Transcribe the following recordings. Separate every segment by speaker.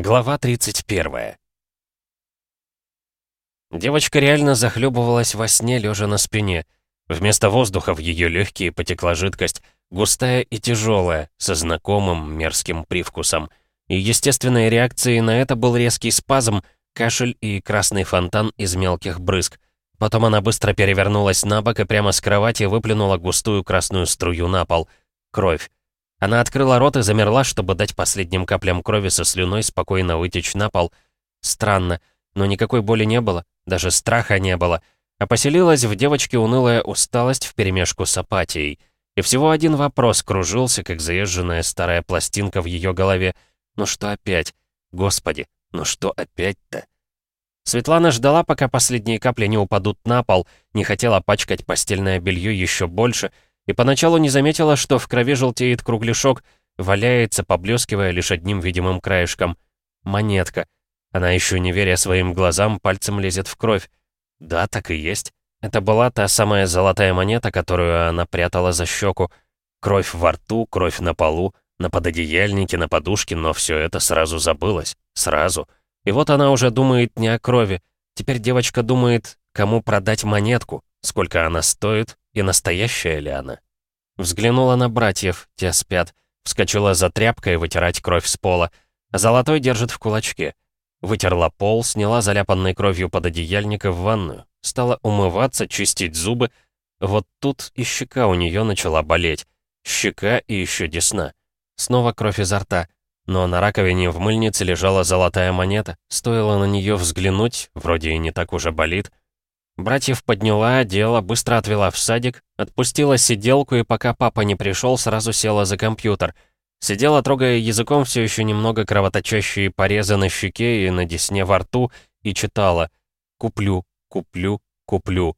Speaker 1: Глава 31 Девочка реально захлебывалась во сне, лежа на спине. Вместо воздуха в ее легкие потекла жидкость, густая и тяжелая, со знакомым мерзким привкусом. И естественной реакцией на это был резкий спазм, кашель и красный фонтан из мелких брызг. Потом она быстро перевернулась на бок и прямо с кровати выплюнула густую красную струю на пол. Кровь. Она открыла рот и замерла, чтобы дать последним каплям крови со слюной спокойно вытечь на пол. Странно, но никакой боли не было, даже страха не было. А поселилась в девочке унылая усталость вперемешку с апатией. И всего один вопрос кружился, как заезженная старая пластинка в ее голове. «Ну что опять? Господи, ну что опять-то?» Светлана ждала, пока последние капли не упадут на пол, не хотела пачкать постельное белье еще больше, и поначалу не заметила, что в крови желтеет кругляшок, валяется, поблескивая лишь одним видимым краешком. Монетка. Она еще не веря своим глазам, пальцем лезет в кровь. Да, так и есть. Это была та самая золотая монета, которую она прятала за щеку. Кровь во рту, кровь на полу, на пододеяльнике, на подушке, но все это сразу забылось. Сразу. И вот она уже думает не о крови. Теперь девочка думает, кому продать монетку, сколько она стоит и настоящая ли она. Взглянула на братьев, те спят. Вскочила за тряпкой вытирать кровь с пола. Золотой держит в кулачке. Вытерла пол, сняла заляпанной кровью пододеяльника в ванную. Стала умываться, чистить зубы. Вот тут и щека у нее начала болеть. Щека и еще десна. Снова кровь изо рта. Но на раковине в мыльнице лежала золотая монета. Стоило на нее взглянуть, вроде и не так уже болит. Братьев подняла, одела, быстро отвела в садик, отпустила сиделку и пока папа не пришел, сразу села за компьютер. Сидела, трогая языком все еще немного кровоточащие порезы на щеке и на десне во рту, и читала «Куплю, куплю, куплю».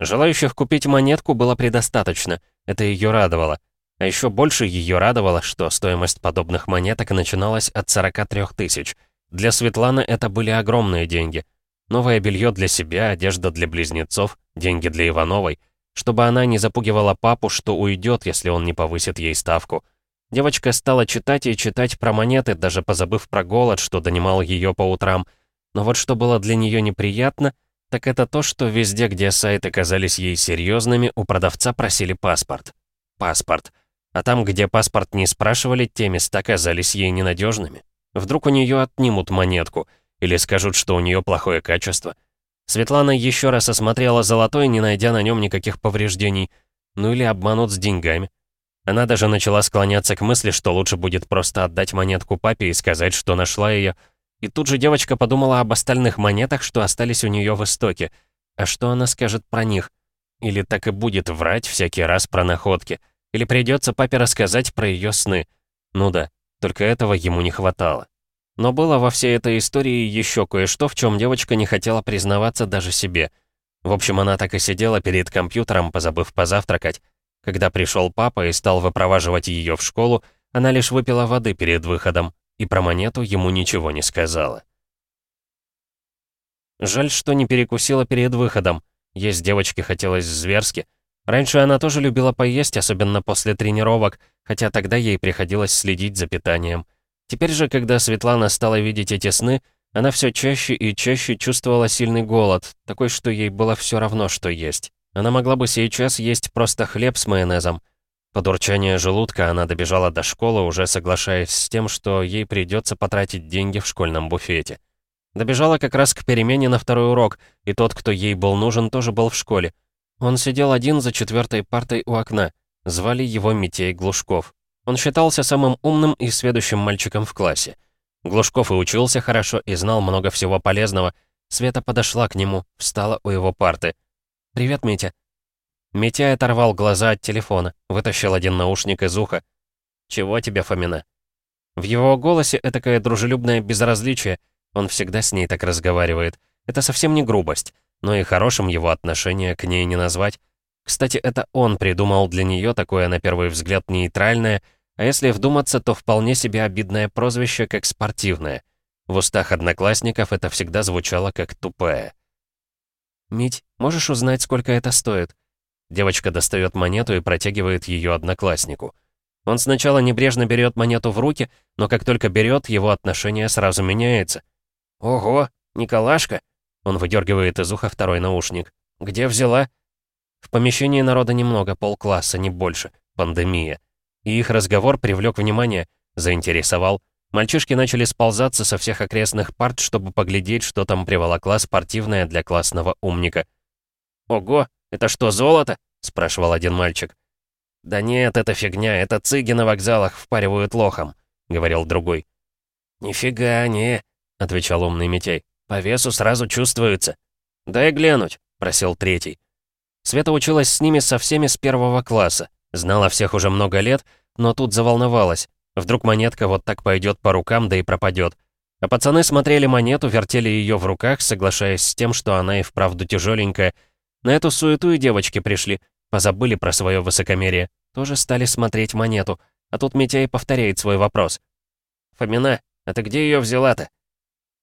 Speaker 1: Желающих купить монетку было предостаточно, это ее радовало. А еще больше ее радовало, что стоимость подобных монеток начиналась от 43 тысяч. Для Светланы это были огромные деньги. Новое белье для себя, одежда для близнецов, деньги для Ивановой. Чтобы она не запугивала папу, что уйдет, если он не повысит ей ставку. Девочка стала читать и читать про монеты, даже позабыв про голод, что донимал ее по утрам. Но вот что было для нее неприятно, так это то, что везде, где сайты казались ей серьезными, у продавца просили паспорт. Паспорт. А там, где паспорт не спрашивали, те места казались ей ненадежными. Вдруг у нее отнимут монетку, или скажут, что у нее плохое качество. Светлана еще раз осмотрела золотой, не найдя на нем никаких повреждений. Ну или обманут с деньгами. Она даже начала склоняться к мысли, что лучше будет просто отдать монетку папе и сказать, что нашла ее. И тут же девочка подумала об остальных монетах, что остались у нее в истоке. А что она скажет про них? Или так и будет врать всякий раз про находки? Или придется папе рассказать про ее сны. Ну да, только этого ему не хватало. Но было во всей этой истории еще кое-что, в чем девочка не хотела признаваться даже себе. В общем, она так и сидела перед компьютером, позабыв позавтракать. Когда пришел папа и стал выпроваживать ее в школу, она лишь выпила воды перед выходом, и про монету ему ничего не сказала. Жаль, что не перекусила перед выходом. Есть девочке хотелось зверски, Раньше она тоже любила поесть, особенно после тренировок, хотя тогда ей приходилось следить за питанием. Теперь же, когда Светлана стала видеть эти сны, она все чаще и чаще чувствовала сильный голод, такой, что ей было все равно, что есть. Она могла бы сейчас есть просто хлеб с майонезом. Под урчание желудка она добежала до школы, уже соглашаясь с тем, что ей придется потратить деньги в школьном буфете. Добежала как раз к перемене на второй урок, и тот, кто ей был нужен, тоже был в школе. Он сидел один за четвертой партой у окна. Звали его Митей Глушков. Он считался самым умным и сведущим мальчиком в классе. Глушков и учился хорошо, и знал много всего полезного. Света подошла к нему, встала у его парты. «Привет, Митя». Митя оторвал глаза от телефона, вытащил один наушник из уха. «Чего тебе, Фомина?» В его голосе этакое дружелюбное безразличие. Он всегда с ней так разговаривает. Это совсем не грубость но и хорошим его отношение к ней не назвать. Кстати, это он придумал для нее такое, на первый взгляд, нейтральное, а если вдуматься, то вполне себе обидное прозвище, как спортивное. В устах одноклассников это всегда звучало как тупое. «Мить, можешь узнать, сколько это стоит?» Девочка достает монету и протягивает ее однокласснику. Он сначала небрежно берет монету в руки, но как только берет, его отношение сразу меняется. «Ого, Николашка!» Он выдергивает из уха второй наушник. «Где взяла?» В помещении народа немного, полкласса, не больше. Пандемия. И их разговор привлек внимание, заинтересовал. Мальчишки начали сползаться со всех окрестных парт, чтобы поглядеть, что там приволокла спортивная для классного умника. «Ого, это что, золото?» — спрашивал один мальчик. «Да нет, это фигня, это цыги на вокзалах впаривают лохом», — говорил другой. «Нифига не», — отвечал умный Митей. «По весу сразу чувствуется». «Дай глянуть», — просил третий. Света училась с ними со всеми с первого класса. Знала всех уже много лет, но тут заволновалась. Вдруг монетка вот так пойдет по рукам, да и пропадет. А пацаны смотрели монету, вертели ее в руках, соглашаясь с тем, что она и вправду тяжеленькая. На эту суету и девочки пришли, позабыли про свое высокомерие. Тоже стали смотреть монету. А тут Митяй повторяет свой вопрос. «Фомина, а ты где ее взяла-то?»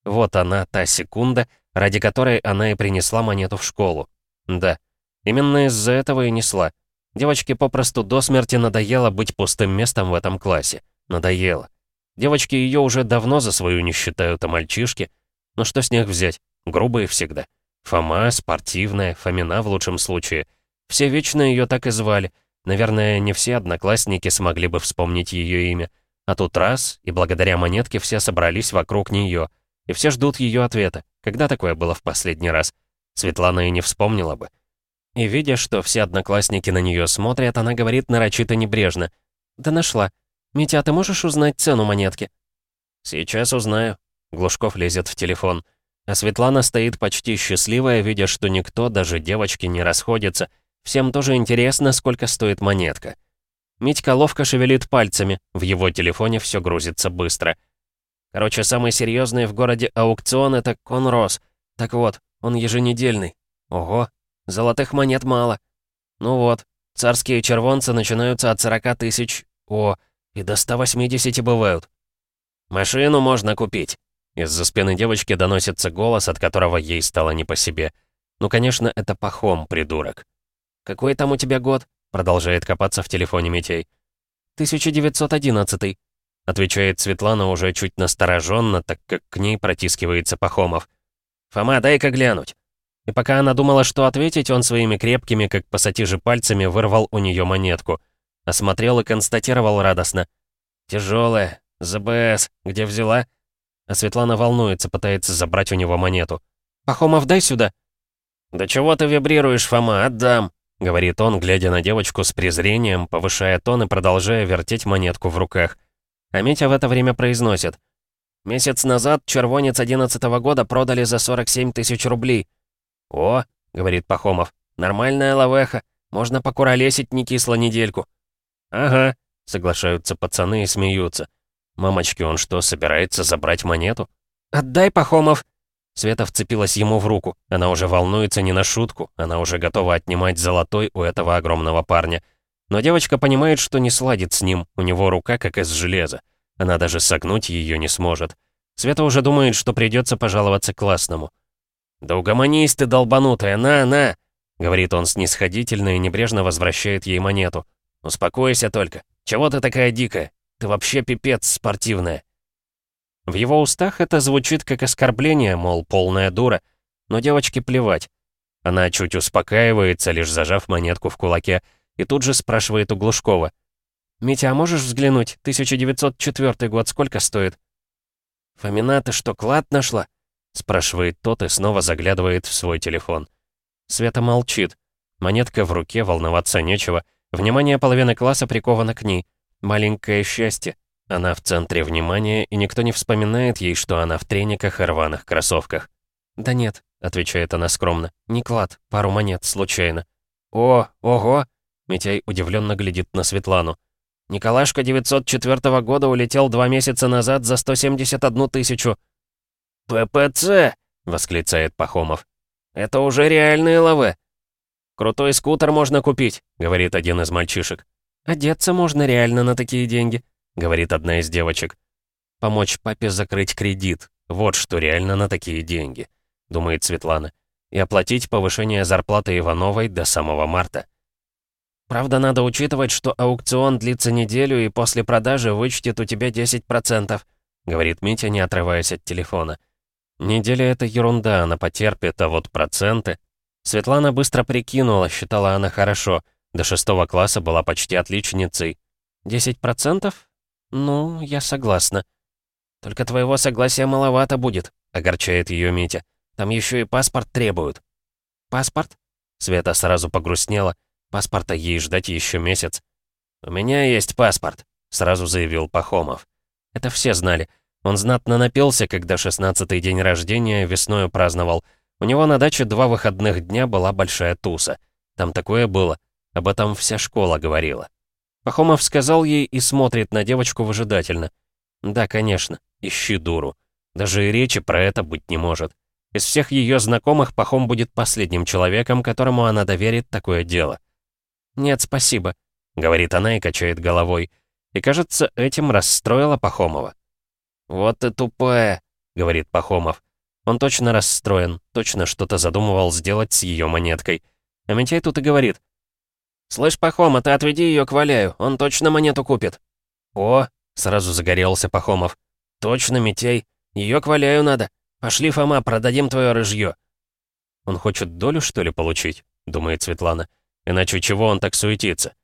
Speaker 1: Вот она, та секунда, ради которой она и принесла монету в школу. Да, именно из-за этого и несла. Девочке попросту до смерти надоело быть пустым местом в этом классе. Надоело. Девочки ее уже давно за свою не считают, а мальчишки... Но что с них взять? Грубые всегда. Фома, спортивная, Фомина в лучшем случае. Все вечно ее так и звали. Наверное, не все одноклассники смогли бы вспомнить ее имя. А тут раз, и благодаря монетке все собрались вокруг нее. И все ждут ее ответа. Когда такое было в последний раз? Светлана и не вспомнила бы. И видя, что все одноклассники на нее смотрят, она говорит нарочито небрежно. «Да нашла. «Митя, а ты можешь узнать цену монетки?» «Сейчас узнаю». Глушков лезет в телефон. А Светлана стоит почти счастливая, видя, что никто, даже девочки, не расходится. Всем тоже интересно, сколько стоит монетка. Митька ловко шевелит пальцами, в его телефоне все грузится быстро. Короче, самый серьезный в городе аукцион — это Конрос. Так вот, он еженедельный. Ого, золотых монет мало. Ну вот, царские червонцы начинаются от 40 тысяч. О, и до 180 бывают. Машину можно купить. Из-за спины девочки доносится голос, от которого ей стало не по себе. Ну, конечно, это Пахом, придурок. «Какой там у тебя год?» Продолжает копаться в телефоне Митей. «1911», — отвечает Светлана уже чуть настороженно, так как к ней протискивается Пахомов. «Фома, дай-ка глянуть». И пока она думала, что ответить, он своими крепкими, как пассатижи пальцами, вырвал у нее монетку — Осмотрел и констатировал радостно. «Тяжелая. ЗБС. Где взяла?» А Светлана волнуется, пытается забрать у него монету. «Пахомов, дай сюда!» «Да чего ты вибрируешь, Фома? Отдам!» — говорит он, глядя на девочку с презрением, повышая тон и продолжая вертеть монетку в руках. А Митя в это время произносит. «Месяц назад червонец одиннадцатого года продали за 47 тысяч рублей». «О!» — говорит Пахомов. «Нормальная лавеха. Можно покуролесить не кисло недельку». «Ага», — соглашаются пацаны и смеются. «Мамочки, он что, собирается забрать монету?» «Отдай, Пахомов!» Света вцепилась ему в руку. Она уже волнуется не на шутку. Она уже готова отнимать золотой у этого огромного парня. Но девочка понимает, что не сладит с ним. У него рука как из железа. Она даже согнуть ее не сможет. Света уже думает, что придется пожаловаться классному. «Да угомонись ты, долбанутая, на, на!» Говорит он снисходительно и небрежно возвращает ей монету. «Успокойся только. Чего ты такая дикая? Ты вообще пипец спортивная». В его устах это звучит как оскорбление, мол, полная дура. Но девочке плевать. Она чуть успокаивается, лишь зажав монетку в кулаке, и тут же спрашивает у Глушкова. «Митя, а можешь взглянуть? 1904 год сколько стоит?» «Фомина, ты что, клад нашла?» Спрашивает тот и снова заглядывает в свой телефон. Света молчит. Монетка в руке, волноваться нечего. Внимание половины класса приковано к ней. Маленькое счастье. Она в центре внимания, и никто не вспоминает ей, что она в трениках и рваных кроссовках. «Да нет», — отвечает она скромно, — «не клад, пару монет, случайно». «О, ого!» — Митяй удивленно глядит на Светлану. «Николашка 904 года улетел два месяца назад за 171 тысячу». «ППЦ!» — восклицает Пахомов. «Это уже реальные лавы. «Крутой скутер можно купить», — говорит один из мальчишек. «Одеться можно реально на такие деньги», — говорит одна из девочек. «Помочь папе закрыть кредит. Вот что реально на такие деньги», — думает Светлана. «И оплатить повышение зарплаты Ивановой до самого марта». Правда, надо учитывать, что аукцион длится неделю и после продажи вычтет у тебя 10%, говорит Митя, не отрываясь от телефона. Неделя — это ерунда, она потерпит, а вот проценты... Светлана быстро прикинула, считала она хорошо. До шестого класса была почти отличницей. «Десять процентов? Ну, я согласна». «Только твоего согласия маловато будет», — огорчает ее Митя. «Там еще и паспорт требуют». «Паспорт?» Света сразу погрустнела. Паспорта ей ждать еще месяц. «У меня есть паспорт», — сразу заявил Пахомов. Это все знали. Он знатно напился, когда шестнадцатый день рождения весною праздновал. У него на даче два выходных дня была большая туса. Там такое было. Об этом вся школа говорила. Пахомов сказал ей и смотрит на девочку выжидательно. Да, конечно, ищи дуру. Даже и речи про это быть не может. Из всех ее знакомых Пахом будет последним человеком, которому она доверит такое дело. «Нет, спасибо», — говорит она и качает головой. И, кажется, этим расстроила Пахомова. «Вот ты тупая», — говорит Пахомов. Он точно расстроен, точно что-то задумывал сделать с ее монеткой. А Митяй тут и говорит. «Слышь, Пахома, ты отведи ее к Валяю, он точно монету купит». «О!» — сразу загорелся Пахомов. «Точно, Митяй, ее к Валяю надо. Пошли, Фома, продадим твое рыжье». «Он хочет долю, что ли, получить?» — думает Светлана. «Иначе чего он так суетится?»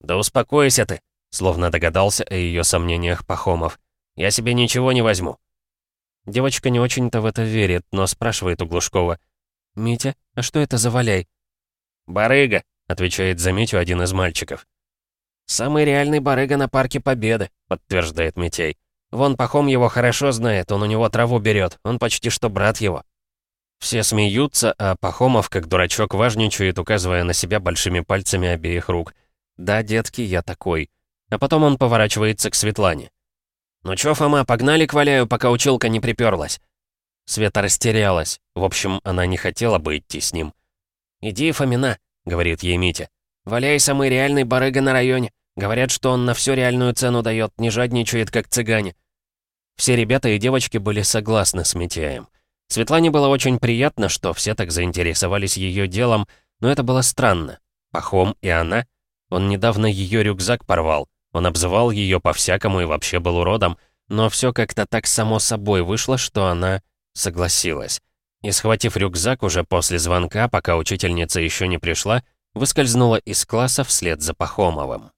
Speaker 1: «Да успокойся ты», — словно догадался о ее сомнениях Пахомов. «Я себе ничего не возьму». Девочка не очень-то в это верит, но спрашивает у Глушкова. «Митя, а что это за валяй?» «Барыга», — отвечает за Митю один из мальчиков. «Самый реальный барыга на Парке Победы», — подтверждает Митей. «Вон Пахом его хорошо знает, он у него траву берет, он почти что брат его». Все смеются, а Пахомов, как дурачок, важничает, указывая на себя большими пальцами обеих рук. «Да, детки, я такой». А потом он поворачивается к Светлане. «Ну чё, Фома, погнали к Валяю, пока училка не приперлась?» Света растерялась. В общем, она не хотела бы идти с ним. «Иди, Фомина», — говорит ей Митя. «Валяй самый реальный барыга на районе. Говорят, что он на всю реальную цену дает, не жадничает, как цыгане». Все ребята и девочки были согласны с Митяем. Светлане было очень приятно, что все так заинтересовались ее делом, но это было странно. Пахом и она. Он недавно ее рюкзак порвал. Он обзывал ее по-всякому и вообще был уродом, но все как-то так само собой вышло, что она согласилась. И схватив рюкзак уже после звонка, пока учительница еще не пришла, выскользнула из класса вслед за Пахомовым.